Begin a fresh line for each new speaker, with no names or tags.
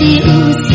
diusir